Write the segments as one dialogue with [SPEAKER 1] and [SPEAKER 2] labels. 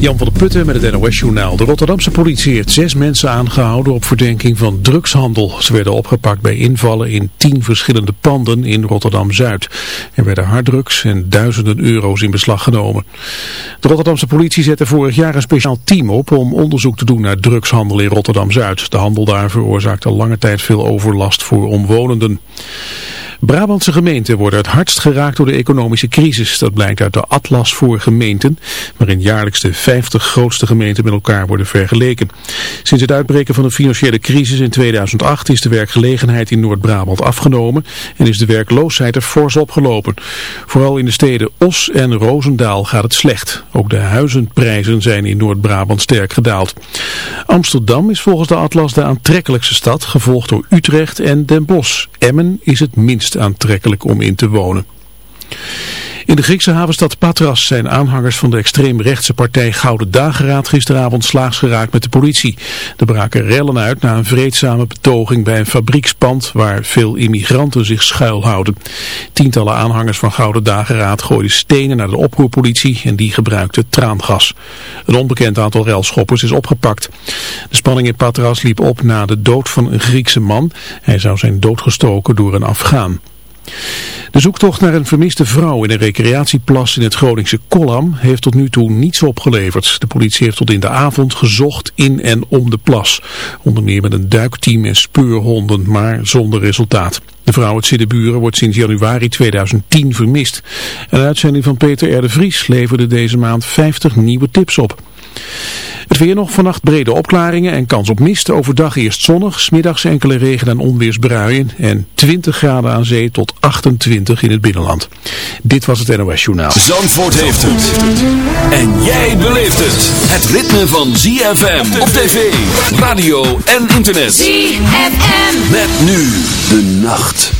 [SPEAKER 1] Jan van der Putten met het NOS-journaal. De Rotterdamse politie heeft zes mensen aangehouden op verdenking van drugshandel. Ze werden opgepakt bij invallen in tien verschillende panden in Rotterdam-Zuid. Er werden harddrugs en duizenden euro's in beslag genomen. De Rotterdamse politie zette vorig jaar een speciaal team op om onderzoek te doen naar drugshandel in Rotterdam-Zuid. De handel daar veroorzaakte lange tijd veel overlast voor omwonenden. Brabantse gemeenten worden het hardst geraakt door de economische crisis. Dat blijkt uit de Atlas voor gemeenten, waarin jaarlijks de 50 grootste gemeenten met elkaar worden vergeleken. Sinds het uitbreken van de financiële crisis in 2008 is de werkgelegenheid in Noord-Brabant afgenomen en is de werkloosheid er fors opgelopen. Vooral in de steden Os en Roosendaal gaat het slecht. Ook de huizenprijzen zijn in Noord-Brabant sterk gedaald. Amsterdam is volgens de Atlas de aantrekkelijkste stad, gevolgd door Utrecht en Den Bosch. Emmen is het minst aantrekkelijk om in te wonen. In de Griekse havenstad Patras zijn aanhangers van de extreemrechtse partij Gouden Dageraad gisteravond slaags geraakt met de politie. Er braken rellen uit na een vreedzame betoging bij een fabriekspand waar veel immigranten zich schuilhouden. Tientallen aanhangers van Gouden Dageraad gooiden stenen naar de oproerpolitie en die gebruikte traangas. Een onbekend aantal relschoppers is opgepakt. De spanning in Patras liep op na de dood van een Griekse man. Hij zou zijn doodgestoken door een Afghaan. De zoektocht naar een vermiste vrouw in een recreatieplas in het Groningse Kollam heeft tot nu toe niets opgeleverd. De politie heeft tot in de avond gezocht in en om de plas. Onder meer met een duikteam en speurhonden, maar zonder resultaat. De vrouw uit Siddeburen wordt sinds januari 2010 vermist. Een uitzending van Peter R. Vries leverde deze maand 50 nieuwe tips op. Het weer nog vannacht brede opklaringen en kans op mist. Overdag eerst zonnig, smiddags enkele regen- en onweersbruien. En 20 graden aan zee tot 28 in het binnenland. Dit was het NOS Journaal.
[SPEAKER 2] Zandvoort heeft het. En jij beleeft het. Het ritme van ZFM op tv, radio en internet.
[SPEAKER 3] ZFM.
[SPEAKER 2] Met nu de nacht.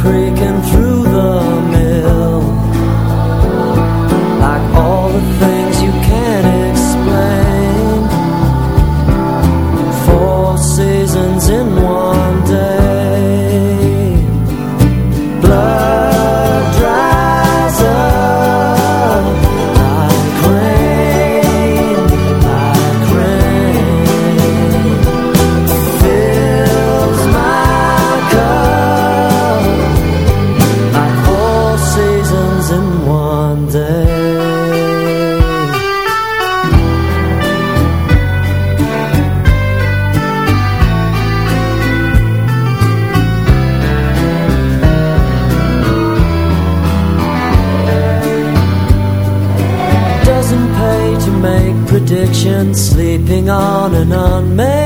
[SPEAKER 4] creek sleeping on an unmade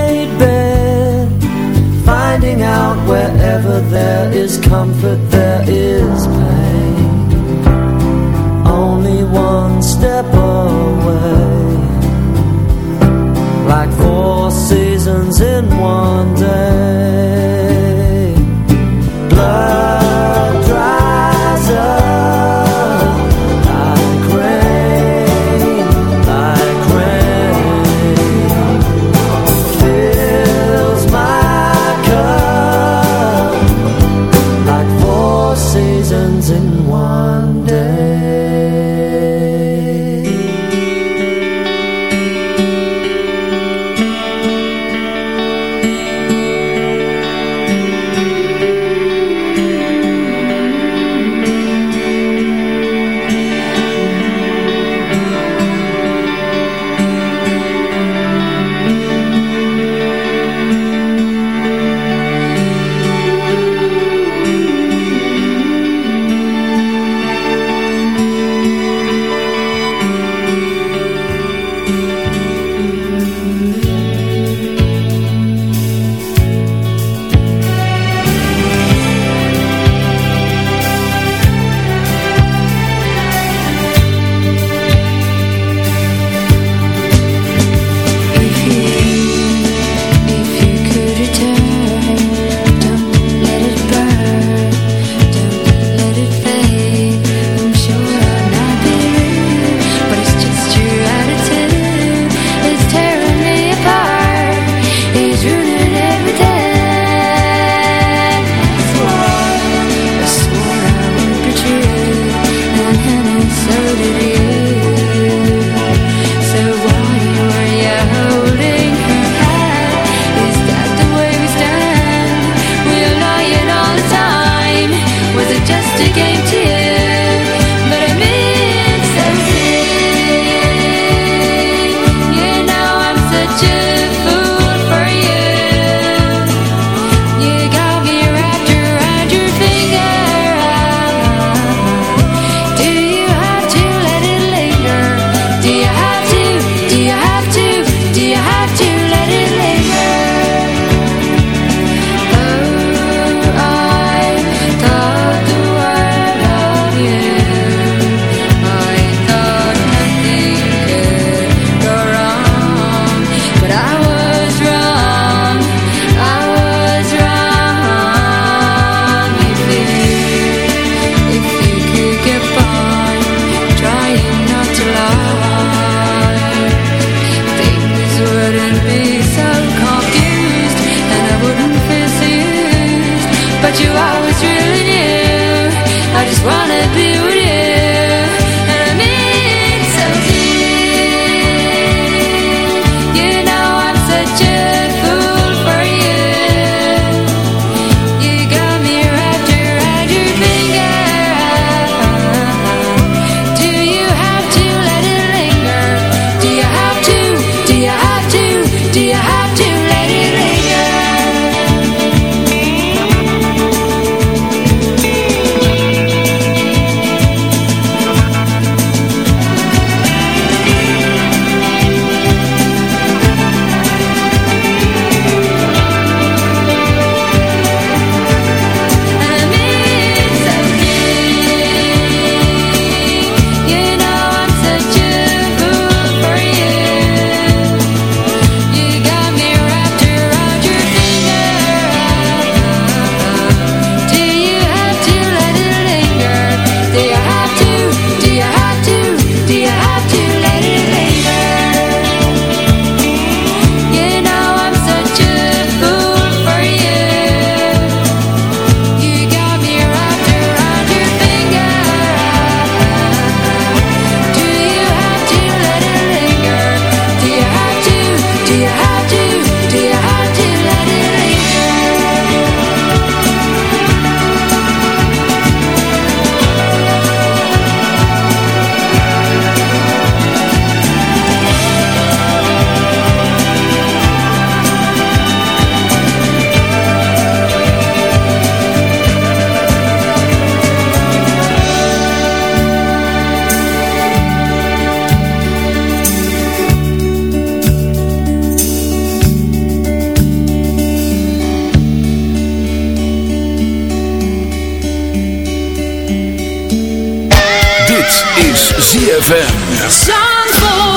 [SPEAKER 5] ZFM.
[SPEAKER 4] Zandvoort.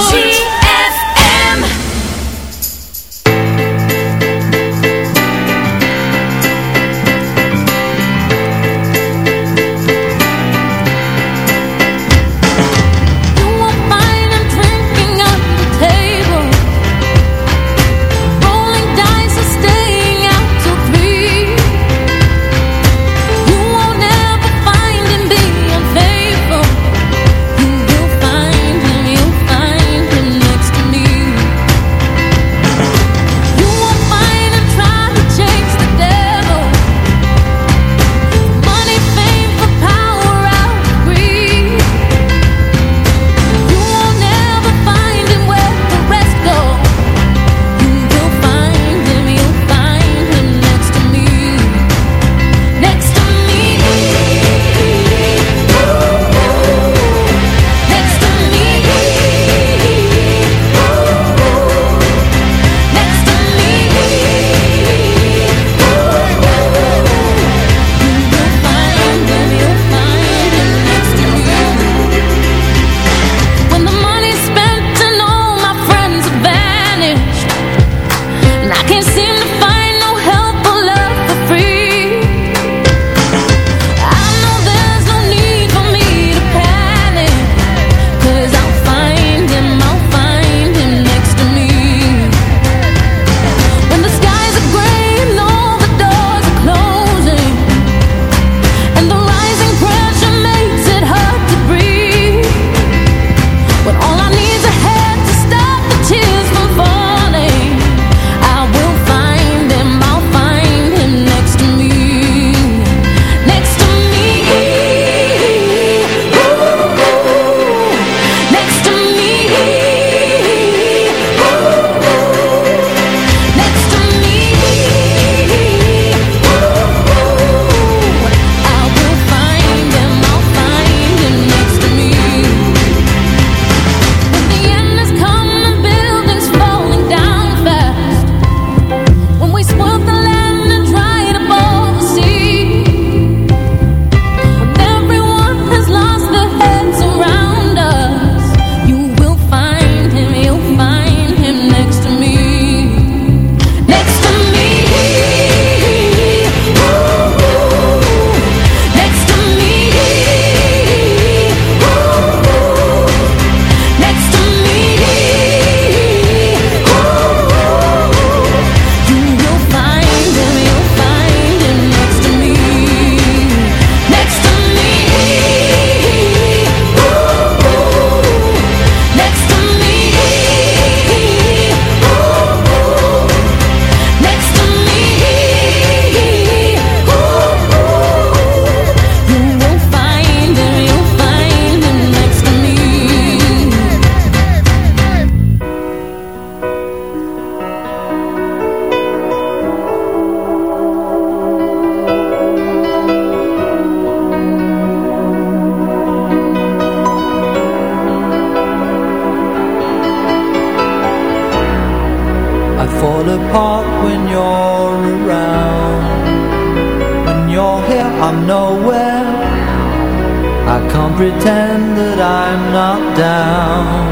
[SPEAKER 4] not down.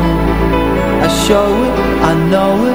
[SPEAKER 4] I show it, I know it.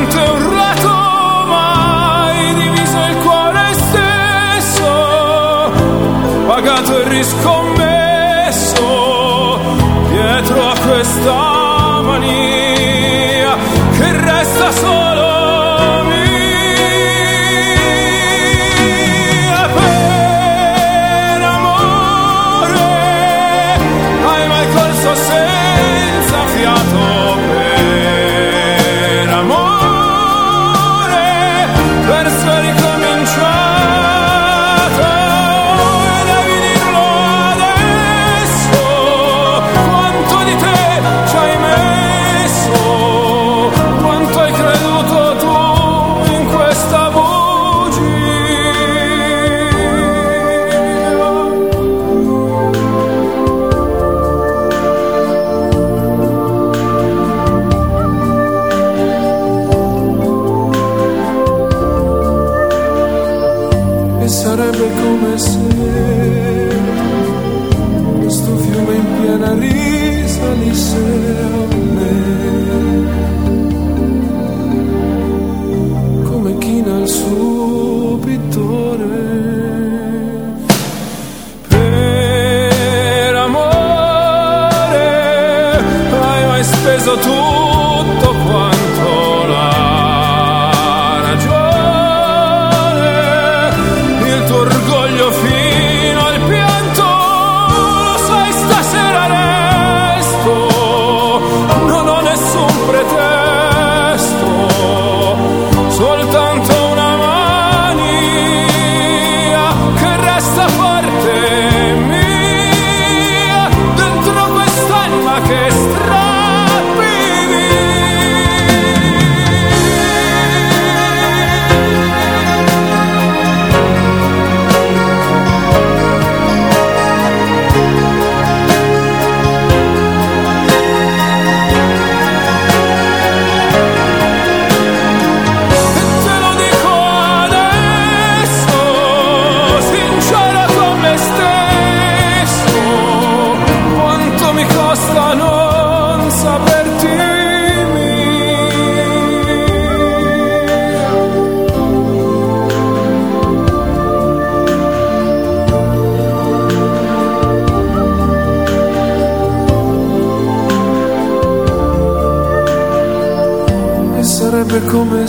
[SPEAKER 6] mentre un diviso il cuore stesso, pagato il
[SPEAKER 7] riscontro.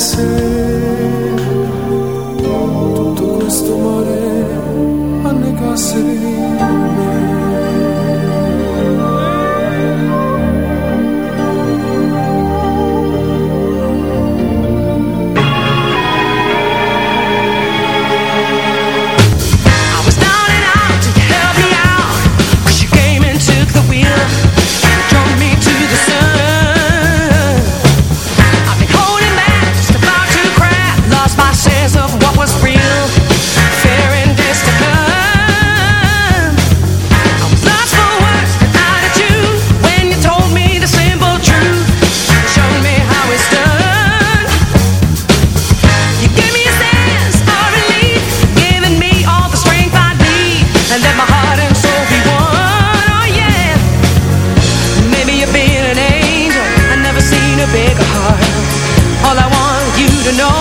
[SPEAKER 7] listen. know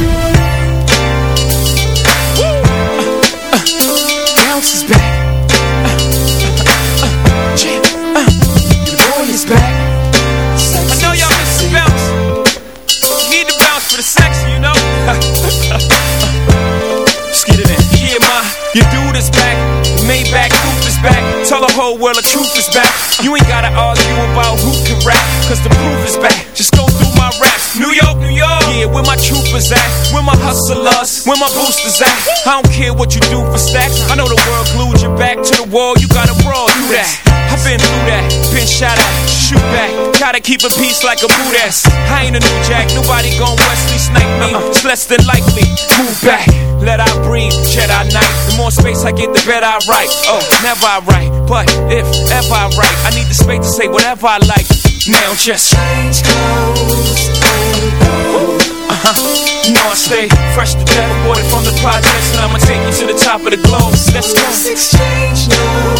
[SPEAKER 6] Hustlers? Where my boosters out. I don't care what you do for stacks. I know the world glued your back to the wall. You gotta brawl through that. I've been through that, been shot at, shoot back. Gotta keep a peace like a boot ass. I ain't a new jack, nobody gon' Wesley snipe me. Uh-uh. It's less than likely. Move back, let I breathe, Jedi Knight. The more space I get, the better I write. Oh, never I write, but if ever I write, I need the space to say whatever I like. Now just change clothes uh-huh. You know I stay fresh to death, aborted from the projects, and I'ma take you to the top of the globe. Let's go. Let's exchange now.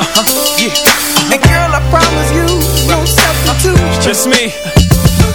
[SPEAKER 6] Uh-huh. Yeah. And girl, I promise you, no substitute. Just me.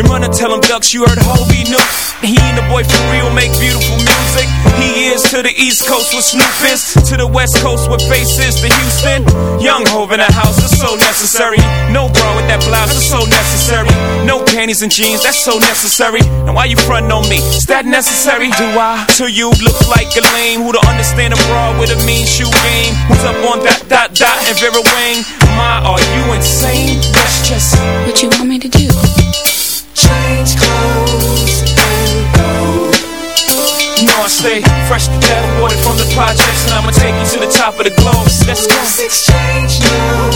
[SPEAKER 6] Then run and tell them ducks you heard Hobie Nook. He and the boy for real make beautiful music. He is to the East Coast with Snoop is, to the West Coast with faces to Houston. Young Hov in the house is so necessary. No bra with that blouse is so necessary. No panties and jeans, that's so necessary. And why you frontin' on me? Is that necessary? Do I? To you look like a lame who don't understand a bra with a mean shoe game. Who's up on that, dot dot and Vera Wang? My, are you insane? That's just
[SPEAKER 5] What you want me to do?
[SPEAKER 6] Change clothes and go. You know I stay fresh to death, water from the projects, and I'ma take you to the top of the globe. Let's go. Let's exchange now.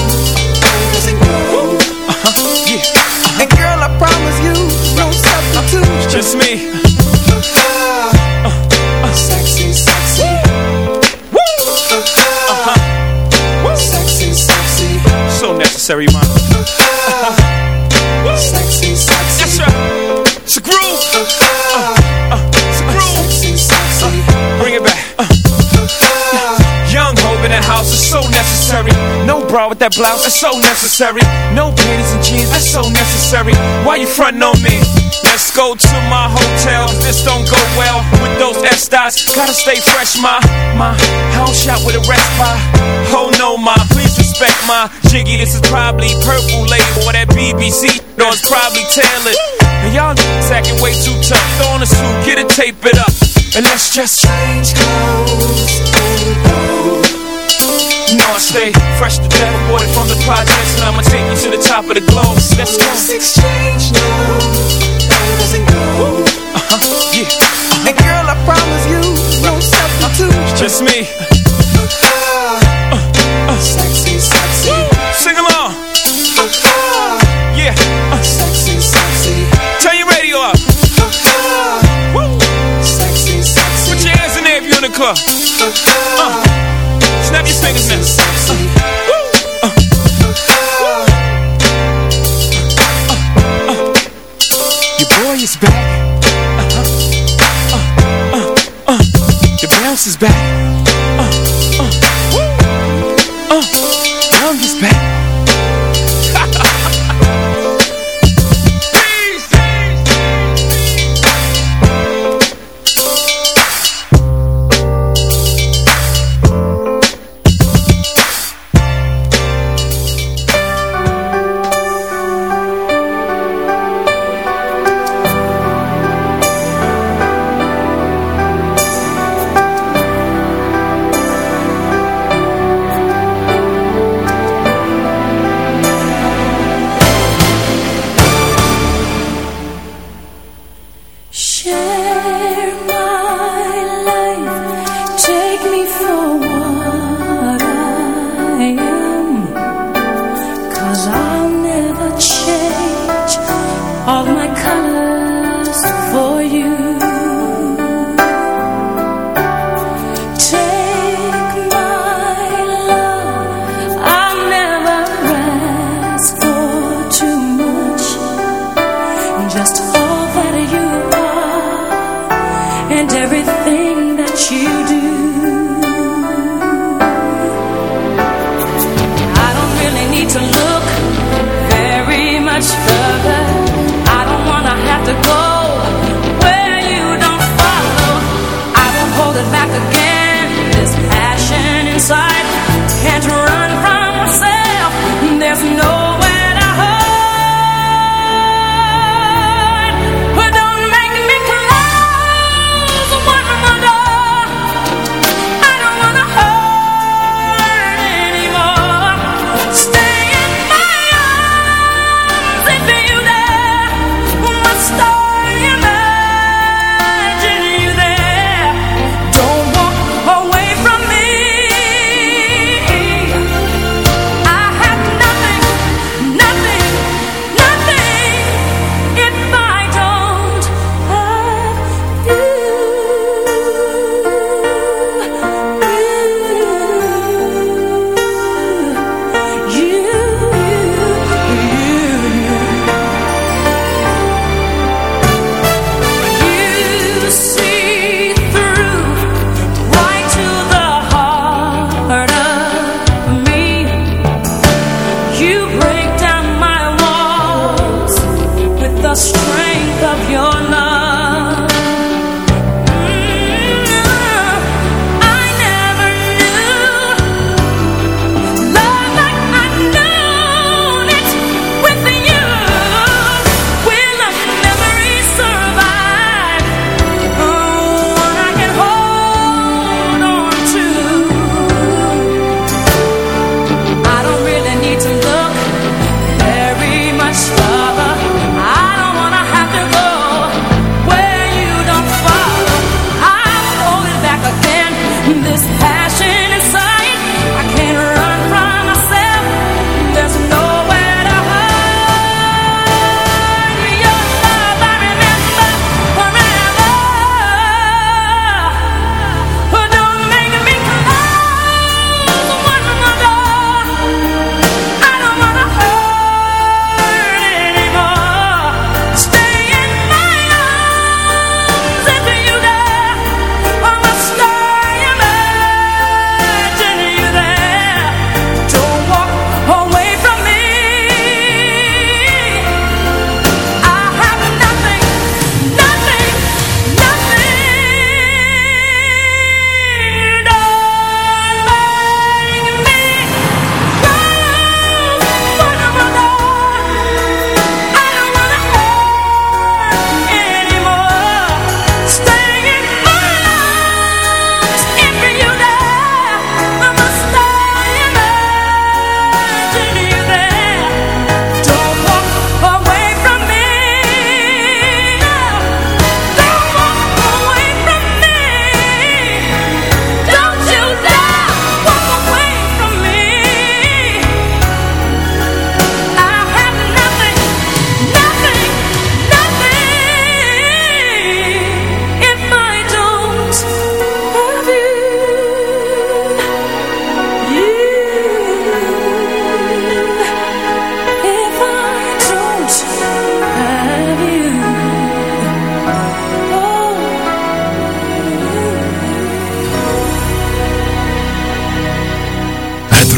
[SPEAKER 6] Uh-huh, yeah. And girl, I promise you, no substitute. Just me. Uh, uh, sexy, sexy. Woo! Uh-huh. Woo! Sexy, sexy. So necessary, man. It's a groove. Uh, uh, it's a groove. Sexy. Bring it back. Uh. Young Hov in the house is so necessary. No bra with that blouse, that's so necessary. No panties and jeans, that's so necessary. Why you frontin' on me? Let's go to my hotel. If this don't go well with those S dots, gotta stay fresh, ma. My house shot with a by. Oh no, ma, please respect my jiggy. This is probably purple label or that BBC. No, it's probably tailored. And y'all niggas acting way too tough. Throw on a suit, get it, tape it up. And let's just change clothes and go. You know I stay fresh to death, aborted from the projects, and I'ma take you to the top of the globe. Let's go. Let's exchange now. Uh-huh, yeah. And girl, I promise you, no substitute. Just me. Uh, snap your fingers now. Uh. Uh, uh, uh. Your boy is back. Uh-huh. Uh, uh, uh. The bounce is back.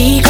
[SPEAKER 5] chico.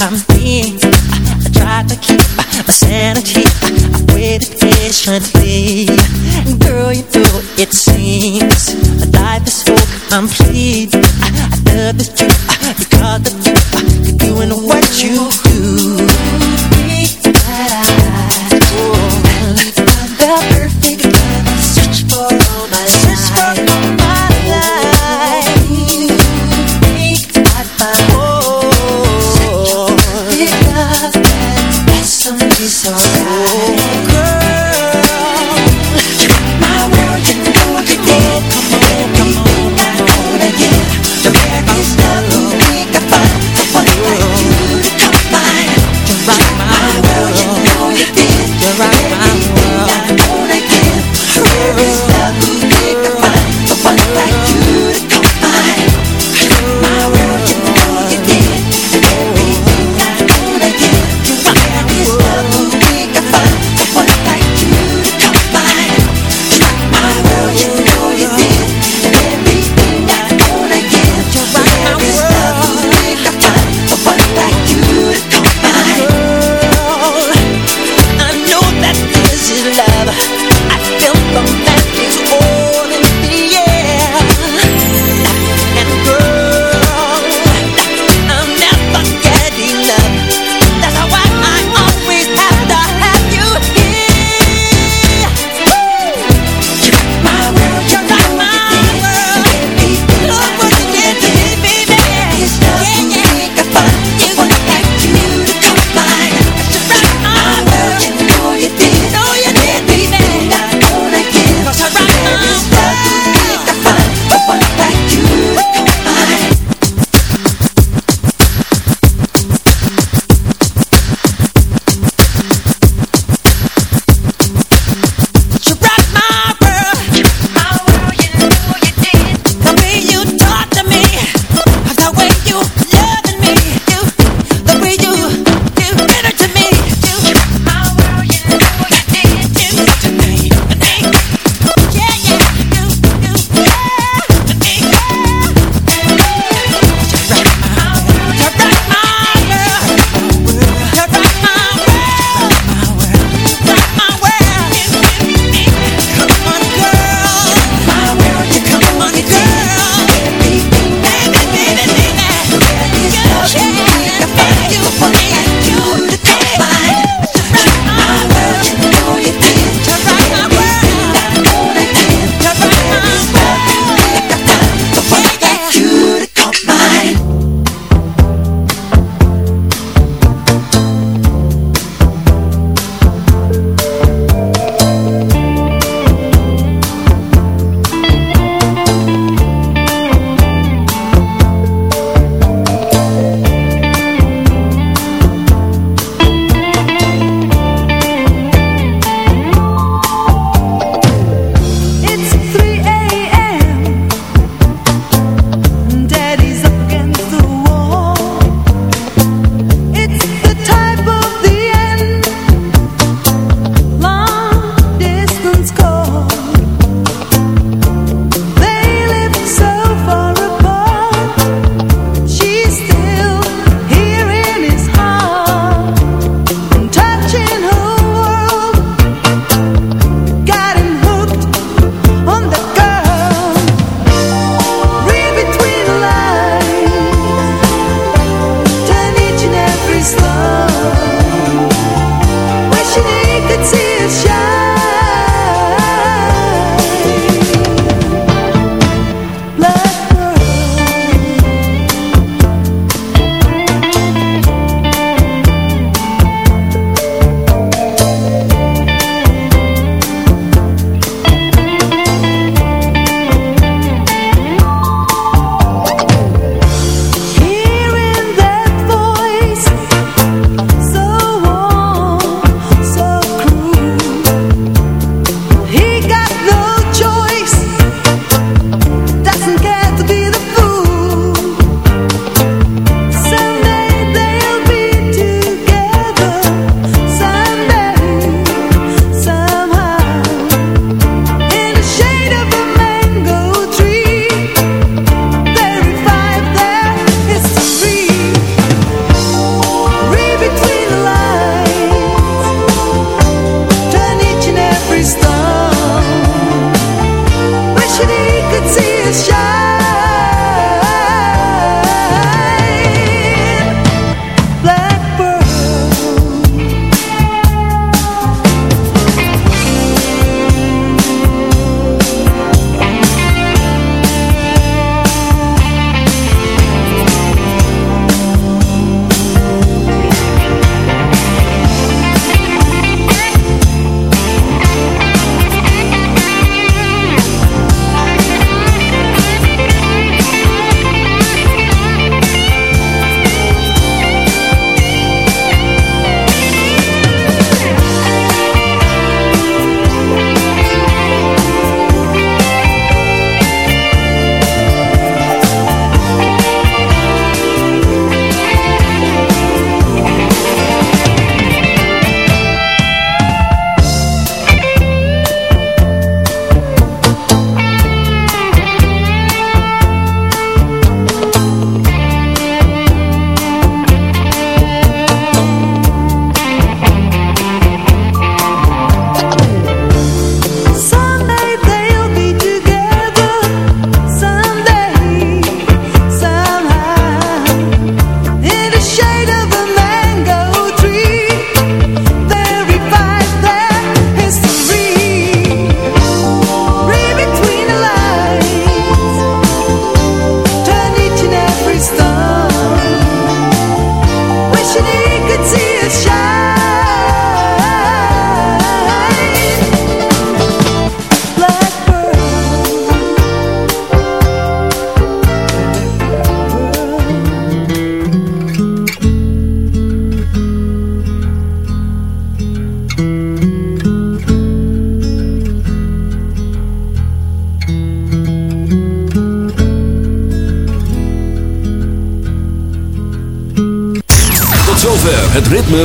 [SPEAKER 5] I'm being. I,
[SPEAKER 8] tried to keep my sanity. I, waited patiently. And Girl, you know it seems. Life is so complete. I, I love the truth because of you. You're doing what you